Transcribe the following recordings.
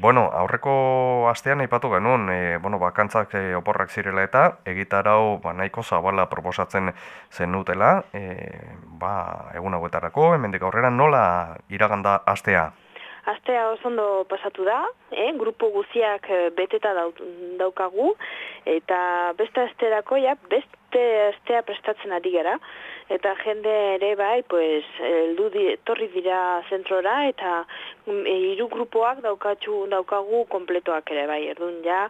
Bueno, aurreko astean aipatu genuen, e, bueno, bakantzak e, oporrak zirela eta egitarau ba, nahiko zabala proposatzen zenutela, e, ba, egun hauetarako, hemendik aurrera nola iraganda astea? Astea oso ondo pasatu da, eh? grupo guziak eh, beteta daukagu, eta beste asterako, ja, beste astea prestatzen ari gara, eta jende ere bai, pues, di, torri dira zentrora, eta mm, hiru grupoak daukatzu daukagu kompletoak ere bai, erdun ja,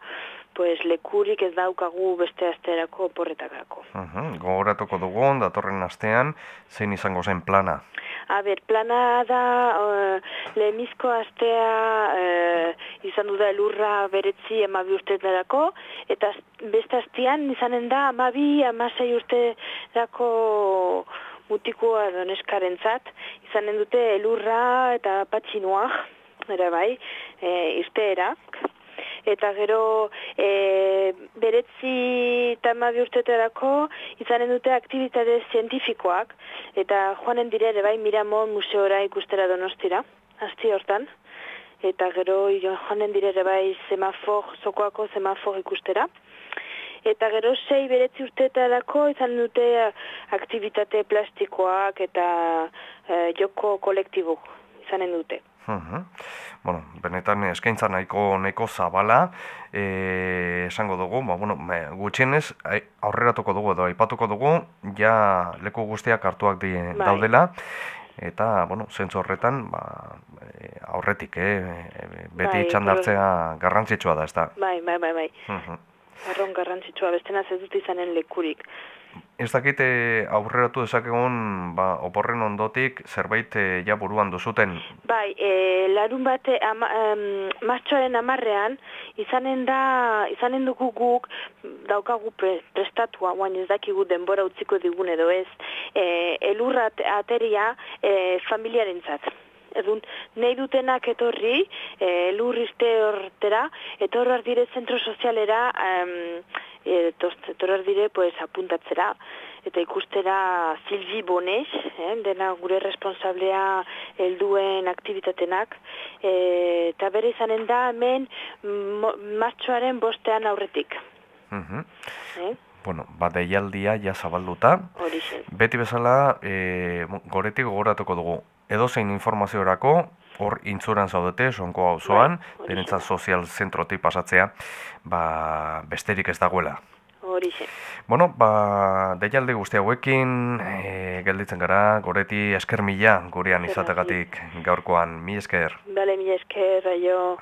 pues, lekurik ez daukagu beste asterako porretakako. Uh -huh. Gogoratuko dugu, datorren astean, zein izango zen plana? A ber, plana da uh, lehemizko astea uh, izan du da elurra beretzi emabi urte darako, eta beste astean izanen da amabi, amasei urte darako mutikoa doneskaren zat, izanen dute elurra eta patxinua, ere bai, e, irteerak, eta gero e, beretzi eta emabi urteetarako izanen dute aktivitate zientifikoak, eta joanen dire ere bai Miramon museora ikustera donostira, hasti hortan, eta gero joanen dire ere bai semafor, zokoako semafor ikustera. Eta gero sei beretzi urteetarako izan dute aktivitate plastikoak eta e, joko kolektibo izanen dute. Uh Bueno, benetan eskaintza nahiko nahiko zabala, e, esango dugu, ba, bueno, gutxienez aurreratuko dugu edo aipatuko dugu, ja leku guztiak hartuak di, bai. daudela, eta, bueno, zentzu horretan, ba, e, aurretik, eh, beti bai, txandartzea garrantzitsua da, ez da? Bai, bai, bai, bai. Uh Arron garrantzitsua, bestena ez dut izanen lekurik. Ez dakite aurreratu dezakegun ba, oporren ondotik zerbait e, ja buruan duzuten? Bai, e, larun bate ama, martxoaren amarrean izanen da, izanen dugu guk daukagu prestatua, guain ez dakigu denbora utziko digun edo ez, e, elurrat ateria e, familiaren zat. Edun, nahi dutenak etorri, e, lurrizte hortera, etorrar dire zentro sozialera, e, etorrar dire pues, apuntatzera, eta ikustera Silvi Bones, eh, dena gure responsablea helduen aktivitatenak, e, eta bere izanen da hemen martxoaren bostean aurretik. Uh eh? Bueno, bat deialdia ja zabalduta. Beti bezala, e, goretik gogoratuko dugu edo zein informaziorako, hor intzuran zaudete, sonko hau zoan, bai, denetza sozial zentrotik pasatzea, ba, besterik ez dagoela. Horixe. Bueno, ba, deialde guzti hauekin, e, gelditzen gara, goreti esker mila, gurean izategatik gaurkoan, mi esker. Bale, mi esker, aio.